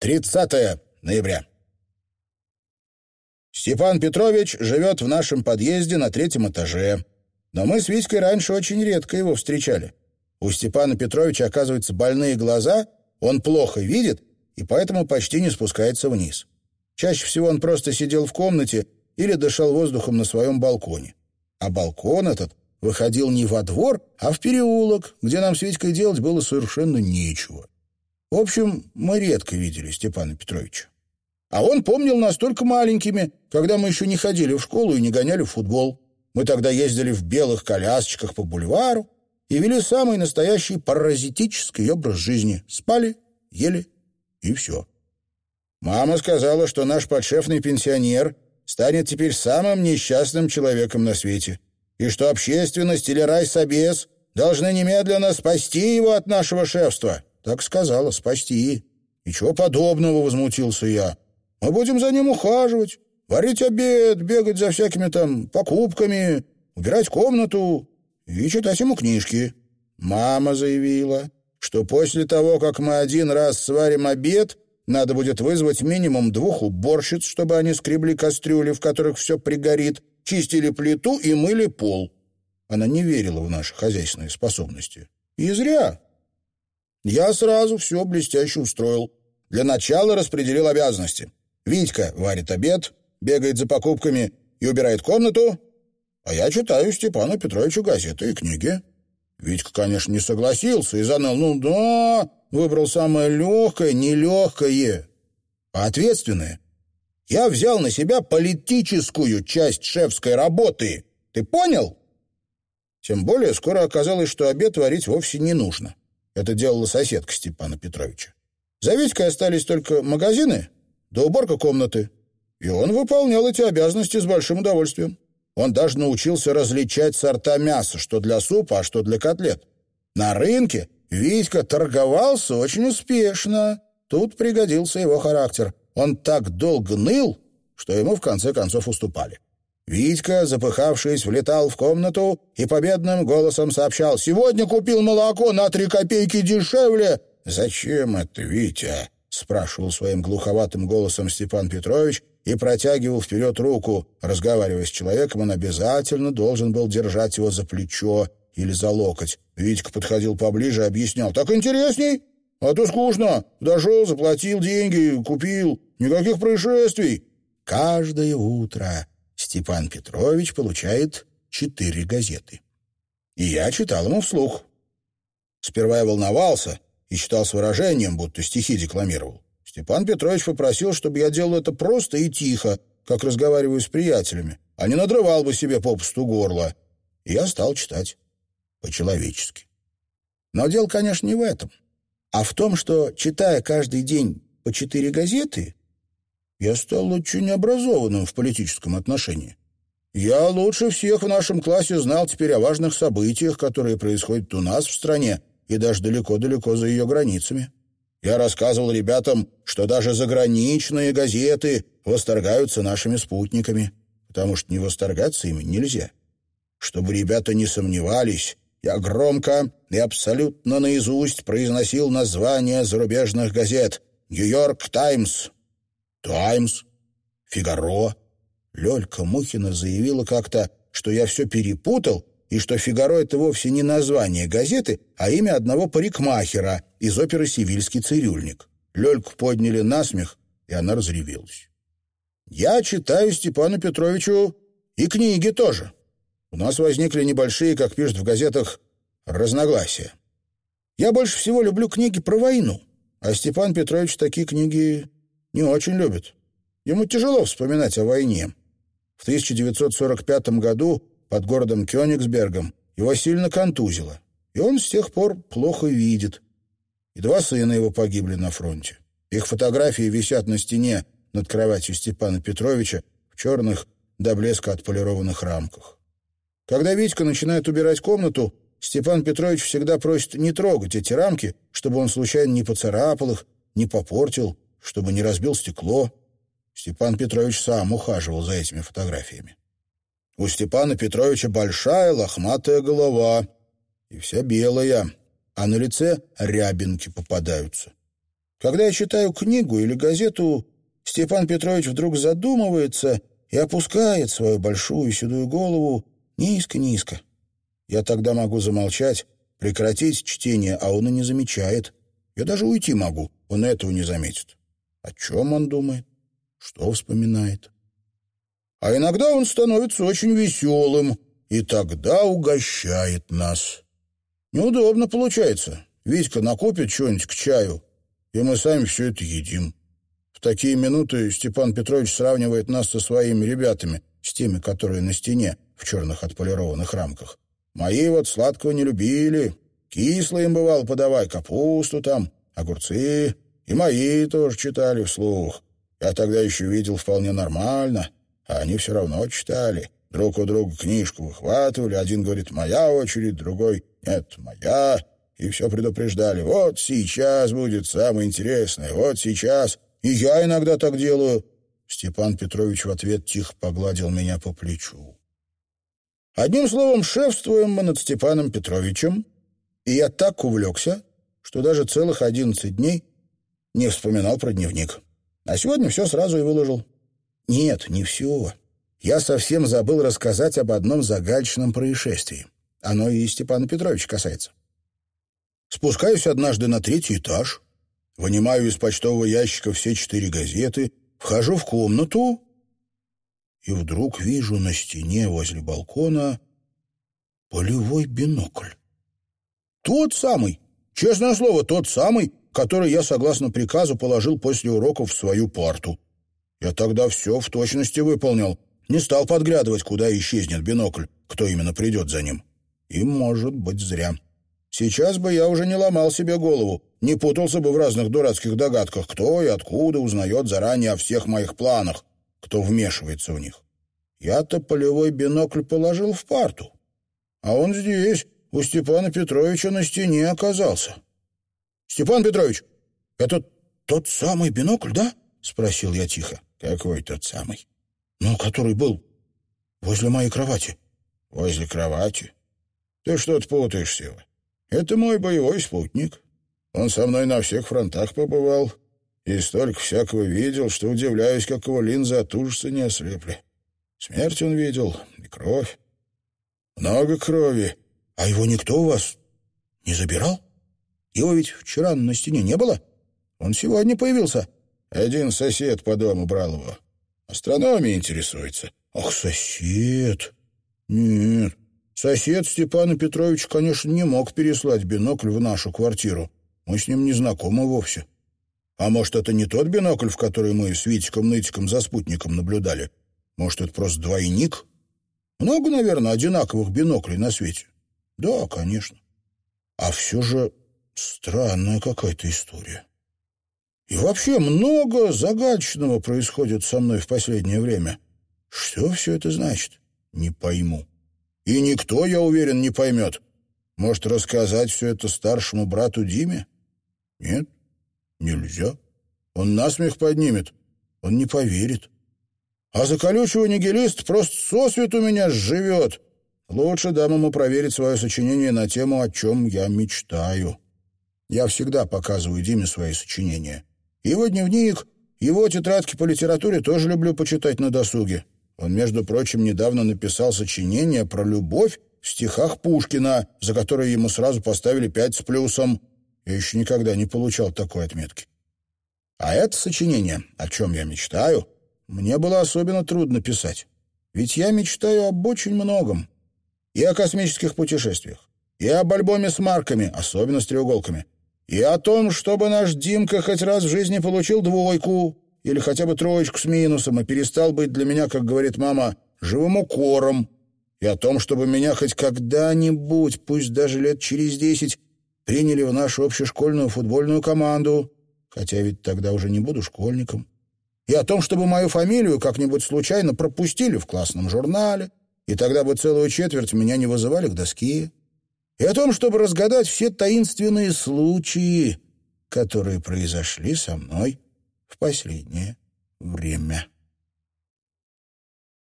30 ноября. Степан Петрович живет в нашем подъезде на третьем этаже. Но мы с Витькой раньше очень редко его встречали. У Степана Петровича, оказывается, больные глаза, он плохо видит и поэтому почти не спускается вниз. Чаще всего он просто сидел в комнате или дышал воздухом на своем балконе. А балкон этот выходил не во двор, а в переулок, где нам с Витькой делать было совершенно нечего. В общем, мы редко видели Степана Петровича. А он помнил нас только маленькими, когда мы еще не ходили в школу и не гоняли в футбол. Мы тогда ездили в белых колясочках по бульвару и вели самый настоящий паразитический образ жизни. Спали, ели и все. Мама сказала, что наш подшефный пенсионер станет теперь самым несчастным человеком на свете, и что общественность или райсобес должны немедленно спасти его от нашего шефства. Так сказала, спасти. Ничего подобного, возмутился я. Мы будем за ним ухаживать, варить обед, бегать за всякими там покупками, убирать комнату и читать ему книжки. Мама заявила, что после того, как мы один раз сварим обед, надо будет вызвать минимум двух уборщиц, чтобы они скребли кастрюли, в которых все пригорит, чистили плиту и мыли пол. Она не верила в наши хозяйственные способности. И зря. Я сразу все блестяще устроил. Для начала распределил обязанности. Витька варит обед, бегает за покупками и убирает комнату, а я читаю Степану Петровичу газеты и книги. Витька, конечно, не согласился и заныл. Ну да, выбрал самое легкое, нелегкое, а ответственное. Я взял на себя политическую часть шефской работы. Ты понял? Тем более скоро оказалось, что обед варить вовсе не нужно. Это делала соседка Степана Петровича. За Витькой остались только магазины да уборка комнаты. И он выполнял эти обязанности с большим удовольствием. Он даже научился различать сорта мяса, что для супа, а что для котлет. На рынке Витька торговался очень успешно. Тут пригодился его характер. Он так долго ныл, что ему в конце концов уступали. Витька, запыхавшись, влетал в комнату и победным голосом сообщал «Сегодня купил молоко на три копейки дешевле». «Зачем это, Витя?» — спрашивал своим глуховатым голосом Степан Петрович и протягивал вперед руку. Разговаривая с человеком, он обязательно должен был держать его за плечо или за локоть. Витька подходил поближе и объяснял. «Так интересней? А то скучно. Дошел, заплатил деньги, купил. Никаких происшествий». Каждое утро Степан Петрович получает четыре газеты. И я читал ему вслух. Сперва я волновался и читал с выражением, будто стихи декламировал. Степан Петрович попросил, чтобы я делал это просто и тихо, как разговариваю с приятелями, а не надрывал бы себе попусту горло. И я стал читать по-человечески. Но дело, конечно, не в этом, а в том, что, читая каждый день по четыре газеты, я стал очень образованным в политическом отношении. Я лучше всех в нашем классе знал теперь о важных событиях, которые происходят у нас в стране и даже далеко-далеко за ее границами. Я рассказывал ребятам, что даже заграничные газеты восторгаются нашими спутниками, потому что не восторгаться ими нельзя. Чтобы ребята не сомневались, я громко и абсолютно наизусть произносил названия зарубежных газет «Нью-Йорк Таймс», «Таймс», «Фигаро». Лёлька Мухина заявила как-то, что я все перепутал, и что «Фигаро» — это вовсе не название газеты, а имя одного парикмахера из оперы «Сивильский цирюльник». Лёльку подняли на смех, и она разревелась. «Я читаю Степану Петровичу и книги тоже. У нас возникли небольшие, как пишут в газетах, разногласия. Я больше всего люблю книги про войну, а Степан Петрович такие книги не очень любит. Ему тяжело вспоминать о войне. В 1945 году под городом Кёнигсбергом его сильно контузило, и он с тех пор плохо видит. И два сына его погибли на фронте. Их фотографии висят на стене над кроватью Степана Петровича в черных до блеска отполированных рамках. Когда Витька начинает убирать комнату, Степан Петрович всегда просит не трогать эти рамки, чтобы он случайно не поцарапал их, не попортил, чтобы не разбил стекло. Степан Петрович сам ухаживал за этими фотографиями. У Степана Петровича большая лохматая голова, и вся белая, а на лице рябинки попадаются. Когда я читаю книгу или газету, Степан Петрович вдруг задумывается и опускает свою большую седую голову низко-низко. Я тогда могу замолчать, прекратить чтение, а он и не замечает. Я даже уйти могу, он этого не заметит. О чем он думает? Что вспоминает? А иногда он становится очень веселым, и тогда угощает нас. Неудобно получается. Витька накопит что-нибудь к чаю, и мы сами все это едим. В такие минуты Степан Петрович сравнивает нас со своими ребятами, с теми, которые на стене, в черных отполированных рамках. Мои вот сладкого не любили. Кисло им бывало подавай, капусту там, огурцы. И мои тоже читали вслух. Я тогда еще видел вполне нормально, а они все равно читали. Друг у друга книжку выхватывали. Один говорит «моя очередь», другой «нет, моя». И все предупреждали. Вот сейчас будет самое интересное, вот сейчас. И я иногда так делаю. Степан Петрович в ответ тихо погладил меня по плечу. Одним словом, шефствуем мы над Степаном Петровичем, и я так увлекся, что даже целых одиннадцать дней не вспоминал про дневник. А сегодня все сразу и выложил. Нет, не все. Я совсем забыл рассказать об одном загадочном происшествии. Оно и Степана Петровича касается. Спускаюсь однажды на третий этаж, вынимаю из почтового ящика все четыре газеты, вхожу в комнату и вдруг вижу на стене возле балкона полевой бинокль. Тот самый, честное слово, тот самый, который я, согласно приказу, положил после уроков в свою парту. Я тогда все в точности выполнил, не стал подглядывать, куда исчезнет бинокль, кто именно придет за ним. И, может быть, зря. Сейчас бы я уже не ломал себе голову, не путался бы в разных дурацких догадках, кто и откуда узнает заранее о всех моих планах, кто вмешивается в них. Я-то полевой бинокль положил в парту, а он здесь, у Степана Петровича на стене оказался. «Степан Петрович, это тот самый бинокль, да?» — спросил я тихо. «Какой тот самый?» «Ну, который был возле моей кровати». «Возле кровати? Ты что-то путаешь, Сева. Это мой боевой спутник. Он со мной на всех фронтах побывал и столько всякого видел, что удивляюсь, как его линзы от ужаса не ослепли. Смерть он видел и кровь. Много крови. А его никто у вас не забирал? Его ведь вчера на стене не было? Он сегодня появился. Один сосед по дому брал его. Астрономией интересуется. Ах, сосед. Нет, сосед Степана Петровича, конечно, не мог переслать бинокль в нашу квартиру. Мы с ним не знакомы вовсе. А может, это не тот бинокль, в который мы с Витиком-нытиком за спутником наблюдали? Может, это просто двойник? Много, наверное, одинаковых биноклей на свете. Да, конечно. А все же странная какая-то история. И вообще много загадочного происходит со мной в последнее время. Что все это значит? Не пойму. И никто, я уверен, не поймет. Может, рассказать все это старшему брату Диме? Нет, нельзя. Он насмех поднимет. Он не поверит. А за колючего нигилист просто сосвет у меня живет. Лучше дам ему проверить свое сочинение на тему, о чем я мечтаю. Я всегда показываю Диме свои сочинения. Его дневник, его тетрадки по литературе тоже люблю почитать на досуге. Он, между прочим, недавно написал сочинение про любовь в стихах Пушкина, за которые ему сразу поставили пять с плюсом. Я еще никогда не получал такой отметки. А это сочинение, о чем я мечтаю, мне было особенно трудно писать. Ведь я мечтаю об очень многом. И о космических путешествиях, и об альбоме с марками, особенно с треуголками, и о том, чтобы наш Димка хоть раз в жизни получил двойку или хотя бы троечку с минусом и перестал быть для меня, как говорит мама, живым укором, и о том, чтобы меня хоть когда-нибудь, пусть даже лет через десять, приняли в нашу общешкольную футбольную команду, хотя ведь тогда уже не буду школьником, и о том, чтобы мою фамилию как-нибудь случайно пропустили в классном журнале, и тогда бы целую четверть меня не вызывали к доске и о том, чтобы разгадать все таинственные случаи, которые произошли со мной в последнее время.